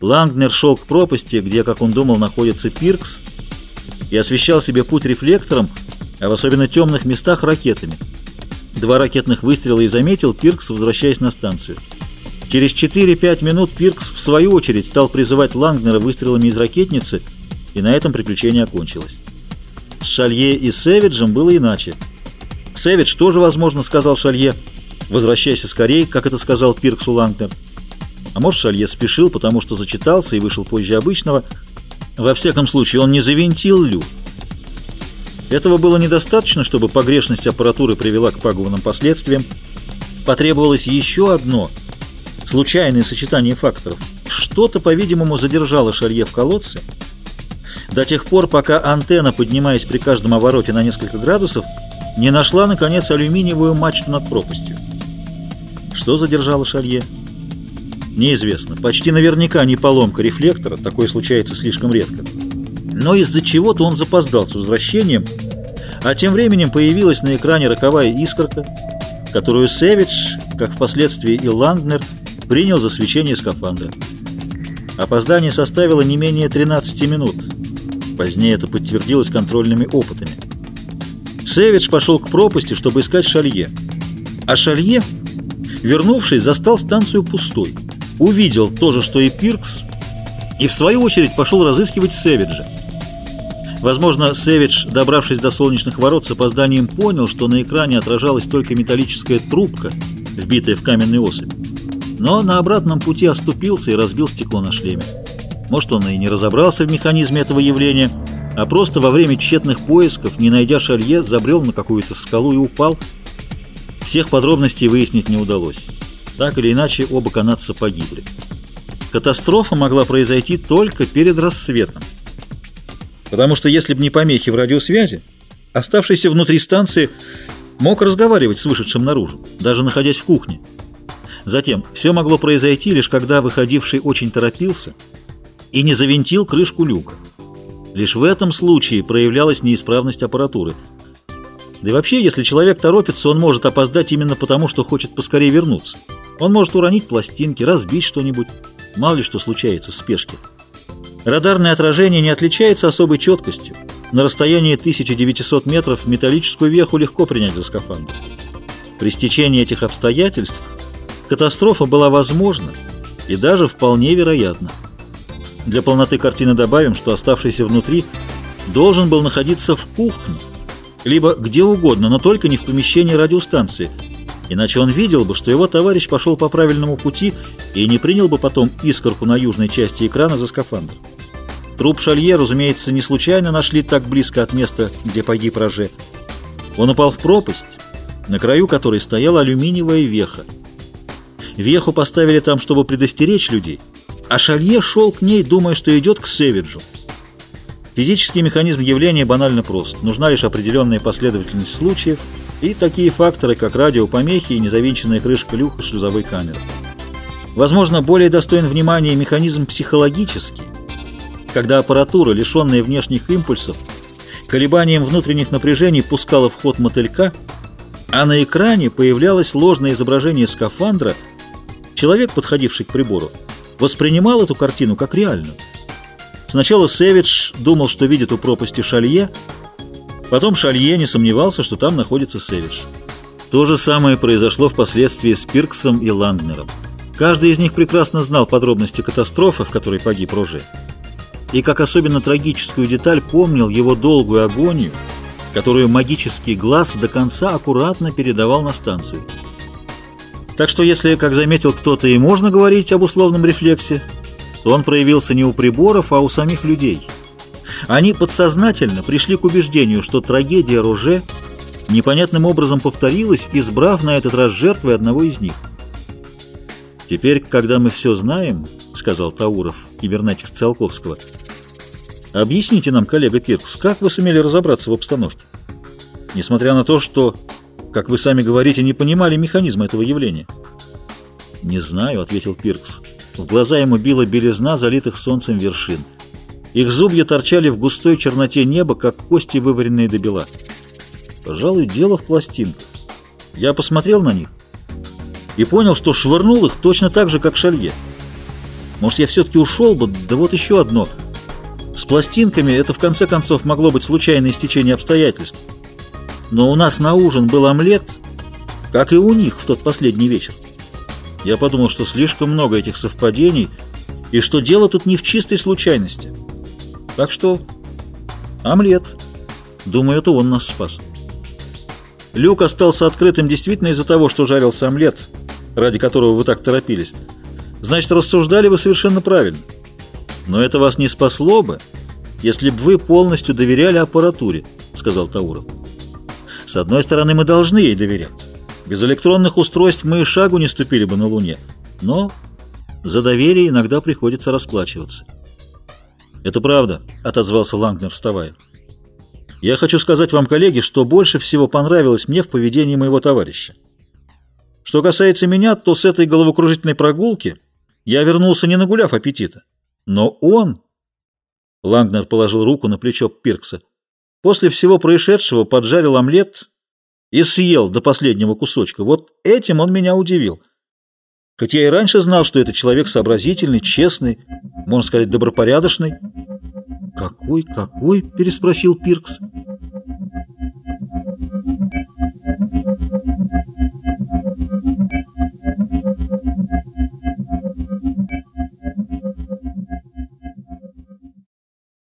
Лангнер шел к пропасти, где, как он думал, находится Пиркс, и освещал себе путь рефлектором, а в особенно темных местах ракетами. Два ракетных выстрела и заметил Пиркс, возвращаясь на станцию. Через 4-5 минут Пиркс, в свою очередь, стал призывать Лангнера выстрелами из ракетницы, и на этом приключение окончилось. С Шалье и Сэвиджем было иначе. «Сэвидж тоже, возможно, — сказал Шалье, — возвращайся скорее, как это сказал Пирксу Лангнер. А может, Шалье спешил, потому что зачитался и вышел позже обычного. Во всяком случае, он не завинтил люк. Этого было недостаточно, чтобы погрешность аппаратуры привела к пагубным последствиям. Потребовалось еще одно – случайное сочетание факторов. Что-то, по-видимому, задержало Шалье в колодце до тех пор, пока антенна, поднимаясь при каждом обороте на несколько градусов, не нашла, наконец, алюминиевую мачту над пропастью. Что задержало Шалье? Неизвестно. Почти наверняка не поломка рефлектора, такое случается слишком редко. Но из-за чего-то он запоздал с возвращением, а тем временем появилась на экране роковая искорка, которую Сэвидж, как впоследствии и Ланднер, принял за свечение скафандра. Опоздание составило не менее 13 минут. Позднее это подтвердилось контрольными опытами. Сэвидж пошел к пропасти, чтобы искать Шалье. А Шалье, вернувшись, застал станцию пустой увидел то же, что и Пиркс, и в свою очередь пошел разыскивать Сэвиджа. Возможно, Сэвидж, добравшись до солнечных ворот, с опозданием понял, что на экране отражалась только металлическая трубка, вбитая в каменный особь. Но на обратном пути оступился и разбил стекло на шлеме. Может, он и не разобрался в механизме этого явления, а просто во время тщетных поисков, не найдя шалье, забрел на какую-то скалу и упал. Всех подробностей выяснить не удалось. Так или иначе, оба канадца погибли. Катастрофа могла произойти только перед рассветом. Потому что если бы не помехи в радиосвязи, оставшийся внутри станции мог разговаривать с вышедшим наружу, даже находясь в кухне. Затем все могло произойти лишь когда выходивший очень торопился и не завинтил крышку люка. Лишь в этом случае проявлялась неисправность аппаратуры. Да и вообще, если человек торопится, он может опоздать именно потому, что хочет поскорее вернуться. Он может уронить пластинки, разбить что-нибудь. Мало ли что случается в спешке. Радарное отражение не отличается особой четкостью. На расстоянии 1900 метров металлическую веху легко принять за скафандр. При стечении этих обстоятельств катастрофа была возможна и даже вполне вероятна. Для полноты картины добавим, что оставшийся внутри должен был находиться в кухне, либо где угодно, но только не в помещении радиостанции – Иначе он видел бы, что его товарищ пошел по правильному пути и не принял бы потом искорку на южной части экрана за скафандр. Труп Шалье, разумеется, не случайно нашли так близко от места, где погиб Роже. Он упал в пропасть, на краю которой стояла алюминиевая веха. Веху поставили там, чтобы предостеречь людей, а Шалье шел к ней, думая, что идет к Севиджу. Физический механизм явления банально прост. Нужна лишь определенная последовательность случаев – и такие факторы, как радиопомехи и незавинченная крышка люка шлюзовой камеры. Возможно, более достоин внимания механизм психологический, когда аппаратура, лишенная внешних импульсов, колебанием внутренних напряжений пускала в ход мотылька, а на экране появлялось ложное изображение скафандра, человек, подходивший к прибору, воспринимал эту картину как реальную. Сначала Сэвидж думал, что видит у пропасти Шалье, Потом Шалье не сомневался, что там находится Севиш. То же самое произошло впоследствии с Пирксом и Ланднером. Каждый из них прекрасно знал подробности катастрофы, в которой погиб Роже. И как особенно трагическую деталь помнил его долгую агонию, которую магический глаз до конца аккуратно передавал на станцию. Так что если, как заметил кто-то, и можно говорить об условном рефлексе, то он проявился не у приборов, а у самих людей – они подсознательно пришли к убеждению, что трагедия Роже непонятным образом повторилась, избрав на этот раз жертвой одного из них. «Теперь, когда мы все знаем, — сказал Тауров, кибернетик Циолковского, — объясните нам, коллега Пиркс, как вы сумели разобраться в обстановке? Несмотря на то, что, как вы сами говорите, не понимали механизма этого явления». «Не знаю», — ответил Пиркс. В глаза ему била белизна залитых солнцем вершин — их зубья торчали в густой черноте неба, как кости, вываренные до бела. Пожалуй, дело в пластинках. Я посмотрел на них и понял, что швырнул их точно так же, как Шалье. Может, я все-таки ушел бы? Да вот еще одно. С пластинками это в конце концов могло быть случайное стечение обстоятельств. Но у нас на ужин был омлет, как и у них в тот последний вечер. Я подумал, что слишком много этих совпадений, и что дело тут не в чистой случайности. Так что омлет. Думаю, это он нас спас. Люк остался открытым действительно из-за того, что жарился омлет, ради которого вы так торопились. Значит, рассуждали вы совершенно правильно. Но это вас не спасло бы, если бы вы полностью доверяли аппаратуре, сказал Тауров. С одной стороны, мы должны ей доверять. Без электронных устройств мы и шагу не ступили бы на Луне. Но за доверие иногда приходится расплачиваться. «Это правда», — отозвался Лангнер, вставая. «Я хочу сказать вам, коллеги, что больше всего понравилось мне в поведении моего товарища. Что касается меня, то с этой головокружительной прогулки я вернулся не нагуляв аппетита. Но он...» Лангнер положил руку на плечо Пиркса. «После всего происшедшего поджарил омлет и съел до последнего кусочка. Вот этим он меня удивил. Хоть я и раньше знал, что это человек сообразительный, честный, можно сказать, добропорядочный. «Какой, какой?» — переспросил Пиркс.